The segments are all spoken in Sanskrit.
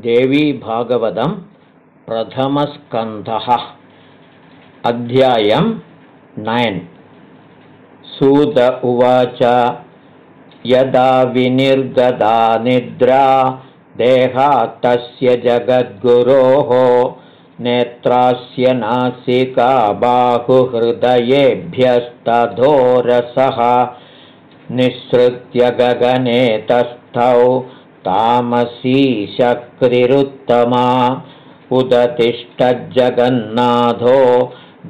देवीभागवतं प्रथमस्कन्धः अध्यायं नैन्। सूत उवाच यदा विनिर्गदा निद्रा देहात्तस्य जगद्गुरोः नेत्रास्य नासिका बाहुहृदयेभ्यस्तधोरसः निःसृत्य गगने तस्थौ तामसीशक्तिरुत्तमा उदतिष्ठज्जगन्नाथो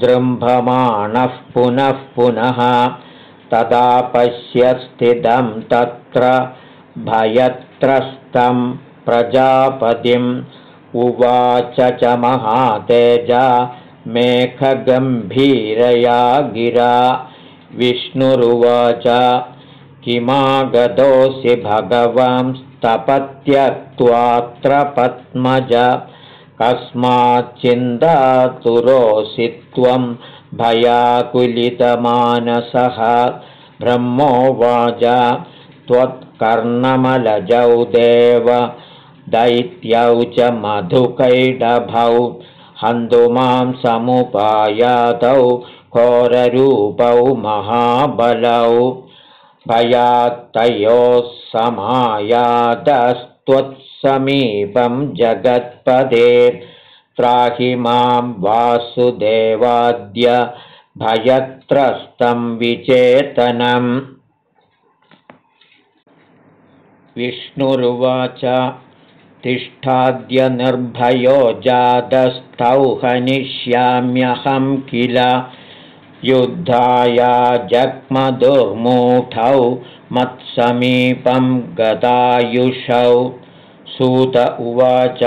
जृम्भमाणः पुनः पुनः तदा पश्य स्थितं तत्र भयत्रस्तं प्रजापतिम् उवाच च महातेजा मेघगम्भीरया गिरा। विष्णुरुवाच किमागतोऽसि भगवंस्तपत्यक्त्वात्र पद्मज कस्माच्चिन्तातुरोऽसि त्वं भयाकुलितमानसः। ब्रह्मोवाच त्वत्कर्णमलजौ देव। दैत्यौ च मधुकैडभौ। हन्तुमां समुपायातौ घोररूपौ महाबलौ भयात्तयोः समायातस्त्वत्समीपं जगत्पदे त्राहि मां वासुदेवाद्य भयत्रस्तं विचेतनम्। विष्णुरुवाच तिष्ठाद्य निर्भयो जातस्थौ हनिष्याम्यहं किल युद्धाया जग्मदुर्मूढौ मत्समीपं गतायुषौ सूत उवाच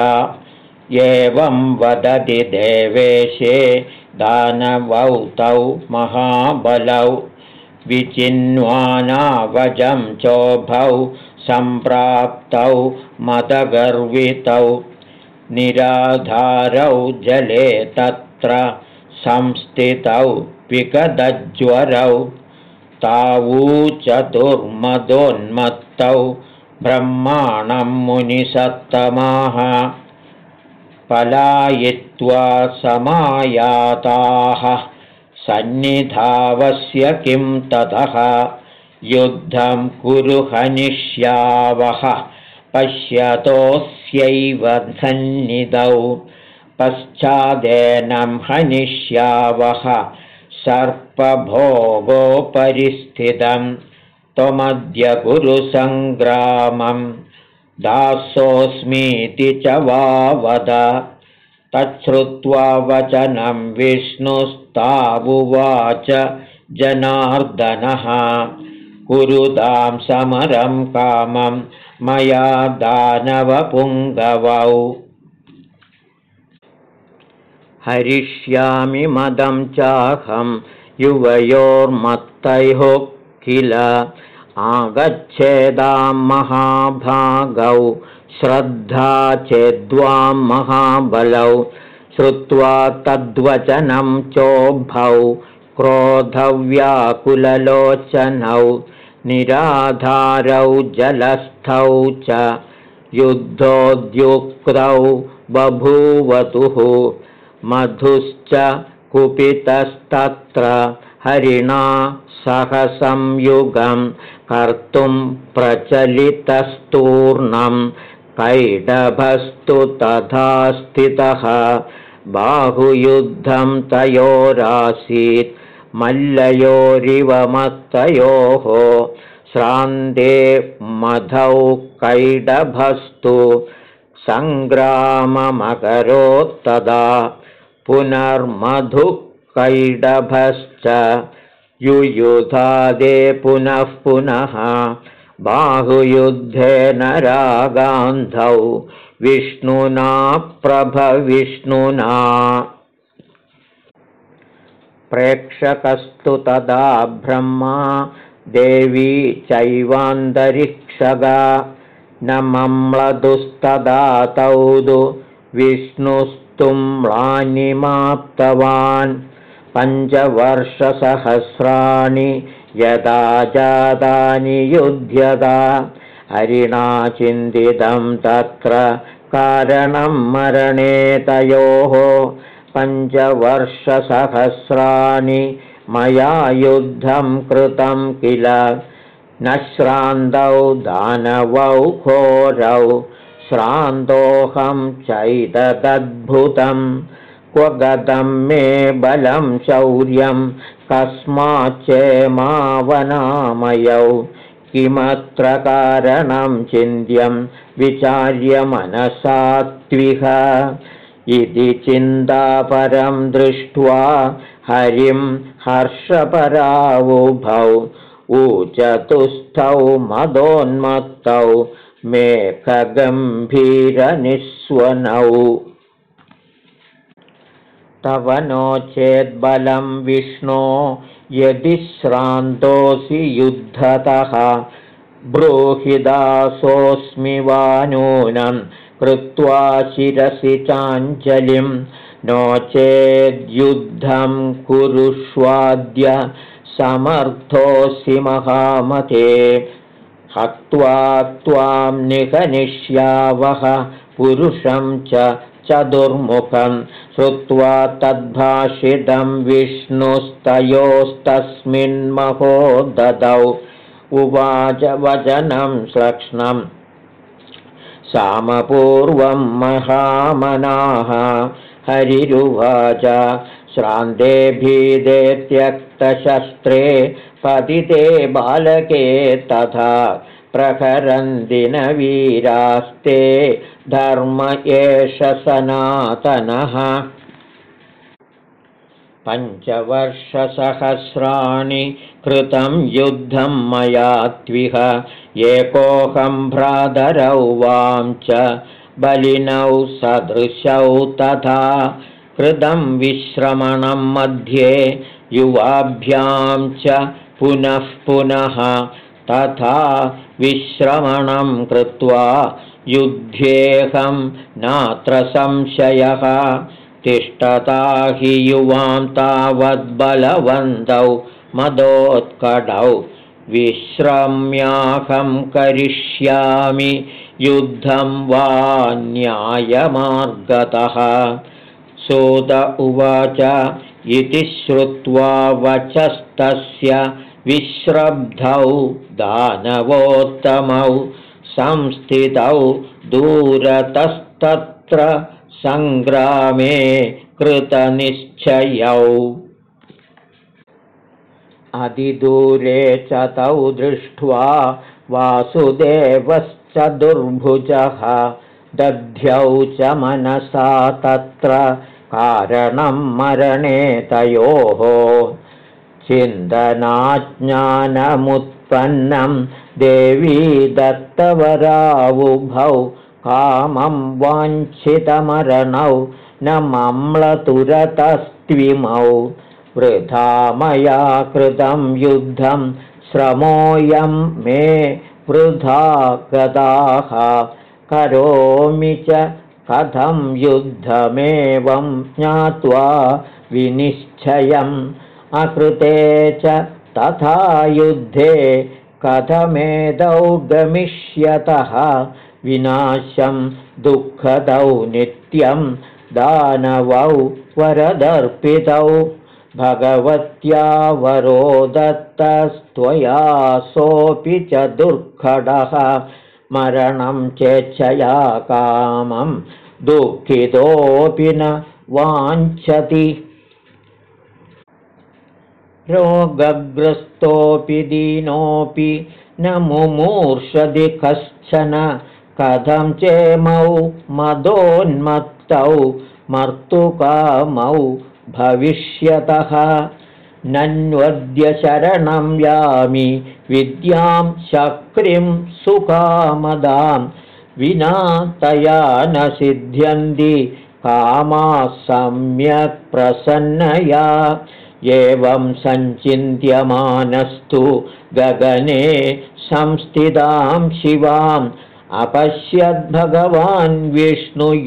एवं वदति देवेशे दानवौ तौ महाबलौ। विचिन्वानावजं चोभौ सम्प्राप्तौ मदगर्वितौ। निराधारौ जले तत्र संस्थितौ विगदज्वरौ तावू चतुर्मदोन्मत्तौ ब्रह्माणं मुनिसत्तमाः पलायित्वा समायाताः सन्निधावस्य किं ततः? युद्धं कुरु हनिष्यावः। पश्यतोऽस्यैव सन्निधौ। पश्चादेनं हनिष्यावः सर्पभोगोपरिस्थितं त्वमद्य कुरु सङ्ग्रामं दासोऽस्मीति च वा वद तच्छ्रुत्वा वचनं विष्णुस्तावुवाच जनार्दनः। कुरुदां समरं कामं मया दानवपुङ्गवौ हरिष्यामि मदं चाहं युवयोर्मत्तयोः किल? आगच्छेदां महाभागौ श्रद्धा चेद्वां महाबलौ श्रुत्वा तद्वचनं चोभौ क्रोधव्याकुललोचनौ निराधारौ जलस्थौ च युद्धोद्युक्तौ बभूवतुः मधुश्च कुपितस्तत्र हरिणा सह संयुगं कर्तुं प्रचलितस्तूर्णं कैडभस्तु तथा स्थितः बाहुयुद्धं तयोरासीत् मल्लयोरिवमत्तयोः श्रान्ते मधौ कैडभस्तु सङ्ग्राममकरोत्तदा पुनर्मधुकैडभश्च युयुधादे पुनः पुनः बाहुयुद्धेन रागान्धौ विष्णुना प्रभविष्णुना प्रेक्षकस्तु तदा ब्रह्मा देवी चैवान्तरिक्षगा न मम्लदुस्तदा तौदु विष्णुस्तुम्लानिमाप्तवान् पञ्चवर्षसहस्राणि यदा जातानि युध्यता हरिणा चिन्तितं तत्र कारणं मरणे तयोः पञ्चवर्षसहस्राणि मया युद्धं कृतं किल? न श्रान्तौ दानवौ घोरौ श्रान्तोऽहं चैतदद्भुतं क्व गतं मे बलं शौर्यं कस्माच्चेमावनामयौ किमत्र कारणं चिन्त्यं विचार्य मनसात्विह इति चिन्तापरं दृष्ट्वा हरिं हर्षपरावुभौ ऊचतुस्थौ मदोन्मत्तौ मेघगम्भीरनिस्वनौ तव नो चेद्बलं विष्णो यदि श्रान्तोऽसि युद्धतः। ब्रूहिदासोऽस्मि वा नूनं कृत्वा शिरसि चाञ्जलिं नो चेद्युद्धं कुरुष्वाद्य समर्थोऽसि महामते हत्वा त्वां निगनिष्यावः पुरुषं च चतुर्मुखं श्रुत्वा तद्भाषितं विष्णुस्तयोस्तस्मिन्महो ददौ उवाच वचनं श्लक्ष्णं। सामपूर्वं महामनाः। हरिरुवाच श्रान्ते भीदे त्यक्तशस्त्रे पतिते बालके तथा प्रखरन्दिनवीरास्ते धर्म एष सनातनः। पञ्चवर्षसहस्राणि कृतं युद्धं मया त्विह एकोऽहं भ्रातरौ वां च बलिनौ सदृशौ तथा कृतं विश्रमणं मध्ये युवाभ्यां च पुनः पुनः तथा विश्रमणं कृत्वा युद्धेऽहं नात्र संशयः। तिष्ठता हि युवां तावद्बलवन्तौ मदोत्कडौ विश्रम्याहं करिष्यामि युद्धं वा न्यायमार्गतः। सोद उवाच इति श्रुत्वा वचस्तस्य विश्रब्धौ दानवोत्तमौ संस्थितौ दूरतस्तत्र सङ्ग्रामे कृतनिश्चयौ। अधिदूरे च तौ दृष्ट्वा वासुदेवश्च दुर्भुजः दध्यौ च मनसा तत्र कारणं मरणे तयोः चिन्तनाज्ञानमुत्पन्नं देवी दत्तवरावुभौ कामं वाञ्छितमरणौ न मम्लतुरतस्त्विमौ वृथा मया कृतं युद्धं श्रमोऽयं मे वृथा गताः करोमि च कथं युद्धमेवं ज्ञात्वा विनिश्चयम् अकृते च तथा युद्धे कथमेदौ गमिष्यतः विनाशं दुःखदौ नित्यं दानवौ वरदर्पितौ। भगवत्या वरो दत्तस्त्वया सोऽपि च दुर्घटः। मरणं चेच्छया कामं दुःखितोऽपि न वाञ्छति रोगग्रस्तोऽपि दीनोऽपि न मुमूर्षदि कश्चन। कथं चेमौ मदोन्मत्तौ मर्तुकामौ भविष्यतः। नन्वद्य शरणं यामि विद्यां शक्रिं सुकामदां विना तया न सिद्ध्यन्ति। कामाः सम्यक् प्रसन्नया एवं सञ्चिन्त्यमानस्तु गगने संस्थितां शिवाम् अपश्यद्भगवान् विष्णुयोगनिद्रां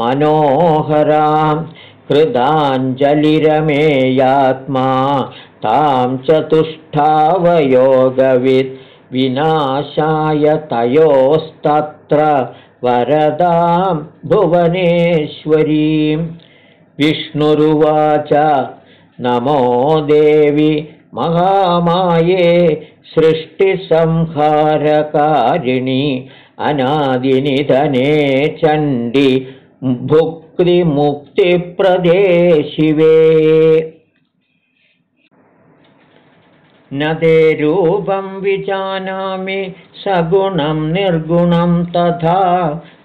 मनोहरां कृताञ्जलिरमेयात्मा तां चतुष्टावयोगवित् विनाशाय तयोस्तत्र तत्र वरदां भुवनेश्वरीं विष्णुरुवाच। नमो देवि महामाये सृष्टिसंहारकारिणि अनादिनिधने चण्डि भुक्तिमुक्तिप्रदे शिवे न ते रूपं विजानामि सगुणं निर्गुणं तथा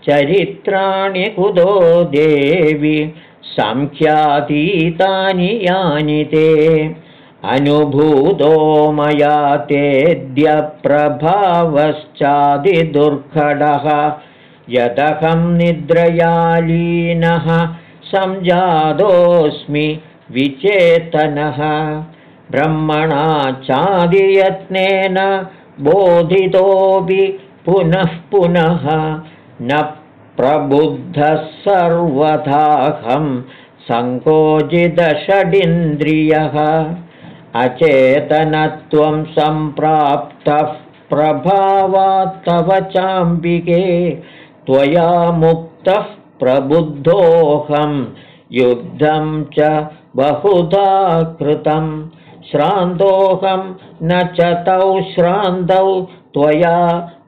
चरित्राणि कुतो देवि सङ्ख्यातीतानि यानि ते। अनुभूतो मया तेऽद्यप्रभावश्चादिदुर्घटः यदहं निद्रयालीनः सञ्जातोऽस्मि विचेतनः। ब्रह्मणा चादियत्नेन बोधितोऽपि पुनः पुनः। न प्रबुद्धः सर्वथाहं सङ्कोचिदषडिन्द्रियः। अचेतनत्वं सम्प्राप्तः प्रभावात्तव चाम्बिके। त्वया मुक्तः प्रबुद्धोऽहं युद्धं च बहुधा कृतम् श्रान्तोऽहं न च तौ श्रान्तौ त्वया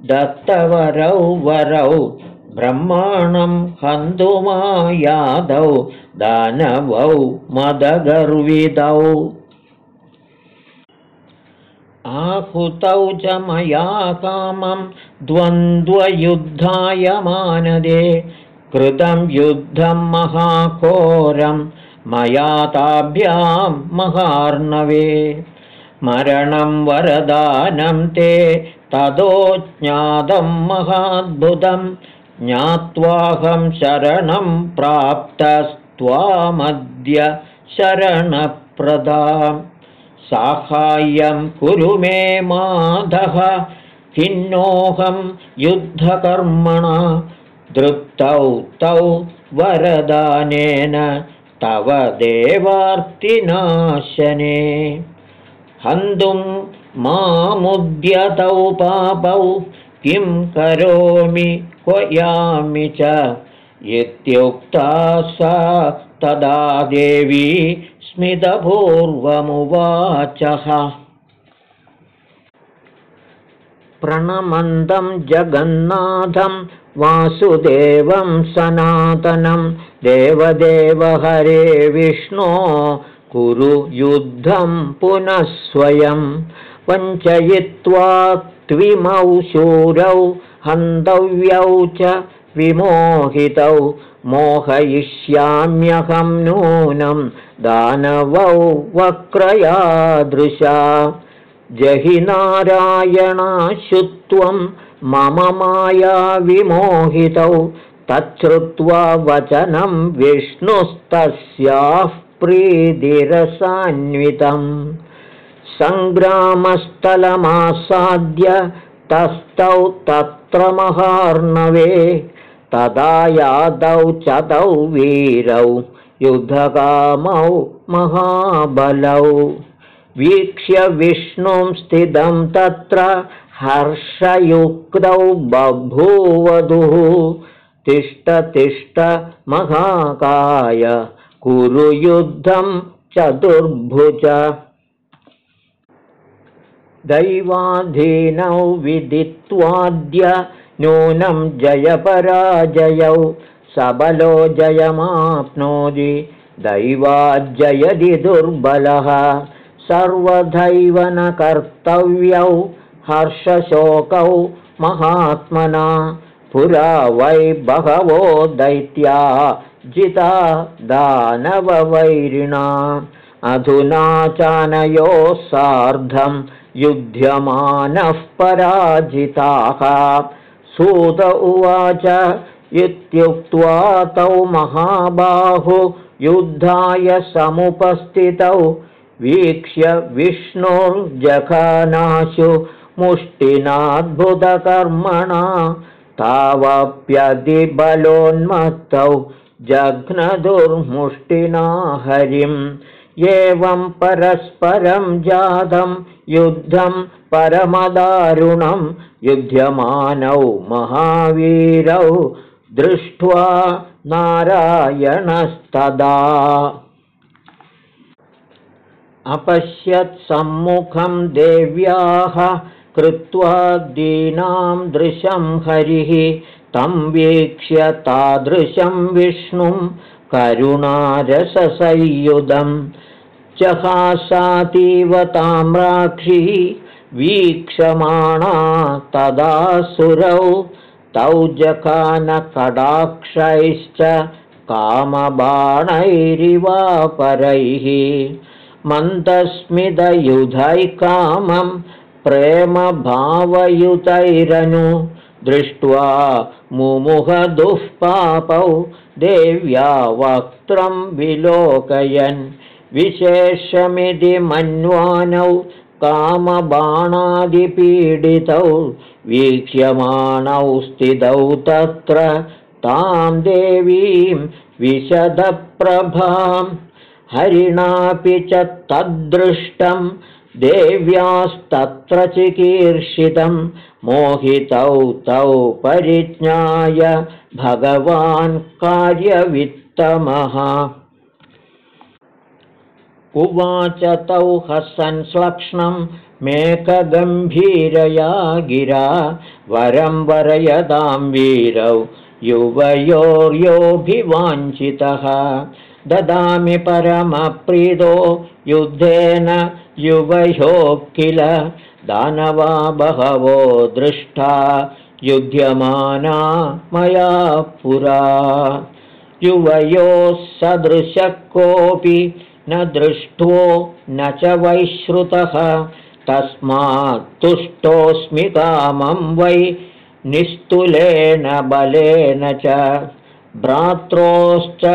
दत्तवरौ वरौ ब्रह्माणं हन्तुमायादौ दानवौ मदगर्वितौ आहुतौ च मया कामं द्वन्द्वयुद्धाय मानदे कृतं युद्धं महाकोरम् मया ताभ्यां महार्णवे। मरणं वरदानं ते ततो ज्ञातं महाद्भुतं ज्ञात्वाहं शरणं प्राप्तस्त्वामद्य शरणप्रदां। साहाय्यं कुरु मे माधः खिन्नोऽहं युद्धकर्मणा। दृप्तौ तौ वरदानेन तव देवार्तिनाशने। हन्तुं मामुद्यतौ पापौ किं करोमि क्वयामि च इत्युक्ता सा तदा देवी स्मितपूर्वमुवाचः। प्रणमन्दं जगन्नाथं वासुदेवं सनातनं देवदेव हरे विष्णो कुरु युद्धं पुनः स्वयं वञ्चयित्वा त्विमौ शूरौ हन्तव्यौ च विमोहितौ मोहयिष्याम्यहं नूनं दानवौ वक्रयादृशा। जहि नारायणाशुत्वं मम माया विमोहितौ तच्छ्रुत्वा वचनं विष्णुस्तस्याः प्रीतिरसान्वितम्। सङ्ग्रामस्थलमासाद्य तस्थौ तत्र महार्णवे तदा यादौ चतौ वीरौ युद्धकामौ महाबलौ। वीक्ष्य विष्णुं स्थितं तत्र हर्षयुक्तौ बभूवधुः। तिष्ठ महाकाय कुरु युद्धं चतुर्भुज दैवाधीनौ विदित्वाद्य नूनं जयपराजयौ सबलो जयमाप्नोति दैवाज्जयदि दुर्बलः सर्वदैव न कर्तव्यौ हर्षशोकौ महात्मना पुरा वै बहवो दैत्या जिता दानववैरिणा अधुना चानयोः सार्धं युध्यमानः पराजिताः। सूत उवाच इत्युक्त्वा तौ महाबाहु युद्धाय समुपस्थितौ। वीक्ष्य विष्णुर्जघनाशु मुष्टिनाद्भुतकर्मणा। तावप्यधिबलोन्मत्तौ जघ्नदुर्मुष्टिना हरिम् एवं परस्परं जातं युद्धं परमदारुणं युध्यमानौ महावीरौ दृष्ट्वा नारायणस्तदा। अपश्यत्सम्मुखं देव्याः कृत्वा दीनां दृशं हरिः तं वीक्ष्य तादृशं विष्णुं करुणारससंयुधं जहासातीव ताम्राक्षी वीक्षमाणा तदासुरौ तौ जखानकडाक्षैश्च कामबाणैरिवापरैः मन्दस्मितयुधैकामं प्रेमभावयुतैरनु दृष्ट्वा मुमुहदुःपापौ देव्या वक्त्रं विलोकयन् विशेषमिति मन्वानौ कामबाणादिपीडितौ वीक्ष्यमाणौ स्थितौ तत्र तां देवीं विशदप्रभाम् हरिणापि च तद्दृष्टं देव्यास्तत्र चिकीर्षितं मोहितौ तौ परिज्ञाय भगवान् कार्यवित्तमः उवाच तौ हसंश्लक्ष्णं मेकगम्भीरया गिरा। वरं वरयदां वीरौ युवयोर्योऽभिवाञ्छितः। ददामि परमप्रीदो युद्धेन युवयो किल दानवा बहवो दृष्टा युध्यमाना मया पुरा। युवयोः सदृशः कोऽपि न दृष्टो न च वैश्रुतः तस्मात् तुष्टोऽस्मि कामं वै निस्तुलेन बलेन च। भ्रात्रोश्च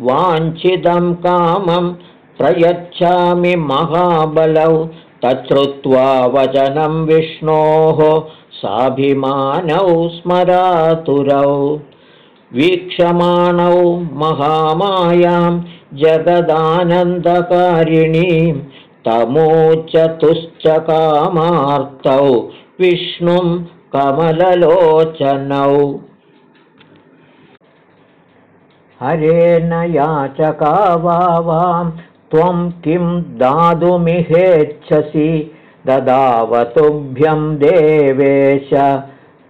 वाञ्छितं कामं प्रयच्छामि महाबलौ तच्छ्रुत्वा वचनं विष्णोः साभिमानौ स्मरातुरौ। वीक्षमाणौ महामायां जगदानन्दकारिणीं तमोचतुश्च कामार्तौ विष्णुं कमललोचनौ। हरेण याचका वां त्वं किं दातुमिहेच्छसि? ददावतुभ्यं देवेश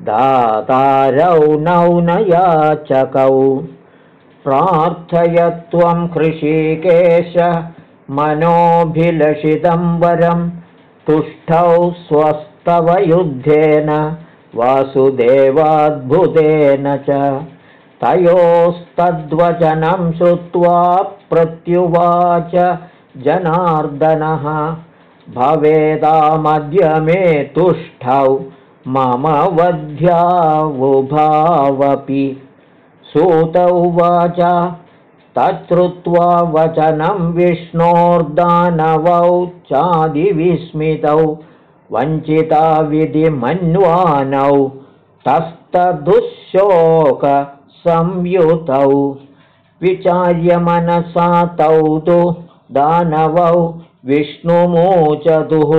दातारौ नौ न याचकौ प्रार्थय त्वं कृषिकेश मनोभिलषितं वरं तुष्टौ स्वस्तव युद्धेन वासुदेवाद्भुतेन च तयोस्तद्वचनं श्रुत्वा प्रत्युवाच जनार्दनः भवेदामद्य मे तुष्टौ मम वध्यावुभावपि सूत उवाच। तच्छ्रुत्वा वचनं विष्णोर्दानवौ चादिविस्मितौ वञ्चिता विधिमन्वानौ तस्तदुःशोक संयुतौ विचार्यमनसा तौ तु दानवौ विष्णुमोचतुः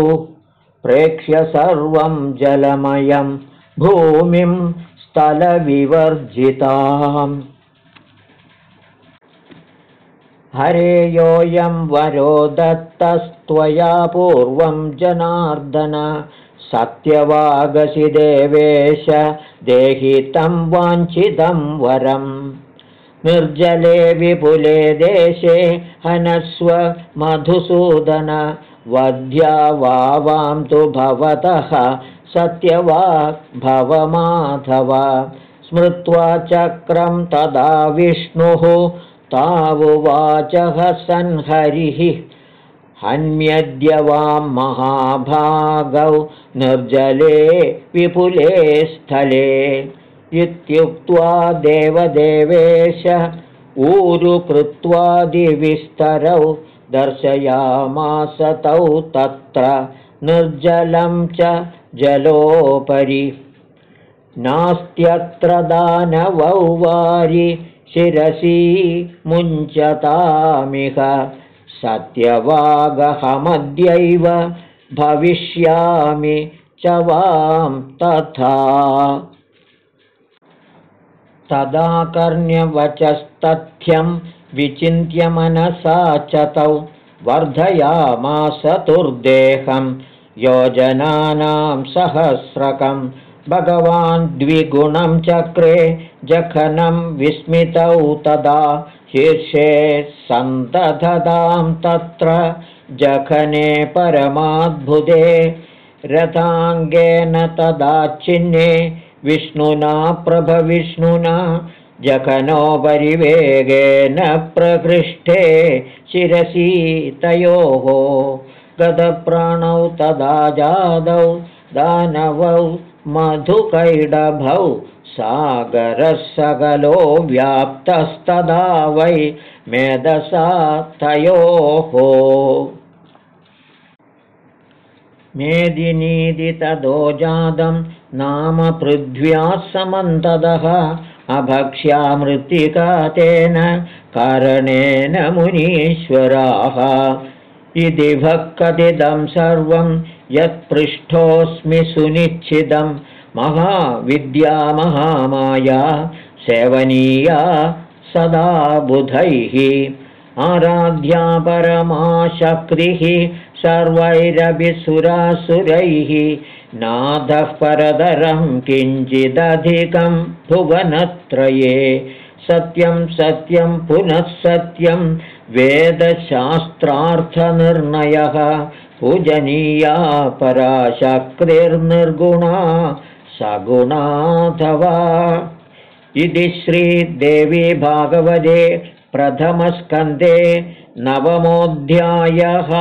प्रेक्ष्य सर्वं जलमयं भूमिं स्थलविवर्जिताम् हरेयोऽयं वरो दत्तस्त्वया पूर्वं जनार्दन सत्यवागसि देवेश देहि तं वाञ्छितं वरम् निर्जले विपुले देशे हनस्व मधुसूदन वध्या वावां तु भवतः सत्यवाक् भवमाधव। स्मृत्वा चक्रं तदा विष्णुः तावुवाचः संहरिः। हन्यद्य वां महाभागौ निर्जले विपुले स्थले। इत्युक्त्वा देवदेवेश ऊरुकृत्वादिविस्तरौ दर्शयामासतौ तत्र निर्जलं च जलोपरि नास्त्यत्र दानवौ वारि शिरसि मुञ्चतामिह सत्यवागहमद्यैव भविष्यामि च वां तथा। तदा कर्ण्यवचस्तथ्यं विचिन्त्य मनसा च तौ वर्धयामासतुर्देहं योजनानां सहस्रकं भगवान् द्विगुणं चक्रे जखनं विस्मितौ तदा शीर्षे सन्तधदां तत्र जखने परमाद्भुते रथाङ्गेन तदाच्छिन्ने विष्णुना प्रभविष्णुना जखनोपरिवेगेन प्रकृष्टे शिरसि तयोः गदप्राणौ तदा जादौ दानवौ मधुकैडभौ सागरः सकलो व्याप्तस्तदा वै मेधसा तयोः। मेदिनीदि तदो जातं नाम पृथ्व्याः समन्तदः अभक्ष्या मृत्तिका तेन कारणेन मुनीश्वराः इति भक्कथिदं सर्वं यत्पृष्ठोऽस्मि सुनिश्चितं। महाविद्या महामाया सेवनीया सदा बुधैः। आराध्या परमाशक्तिः सर्वैरभिसुरासुरैः। नाथः परदरं किञ्चिदधिकं भुवनत्रये। सत्यं सत्यं पुनः सत्यं वेदशास्त्रार्थनिर्णयः पूजनीया पराशक्तिर्निर्गुणा सगुणाथवा इति श्रीदेवी भागवते प्रथमस्कन्धे नवमोऽध्यायः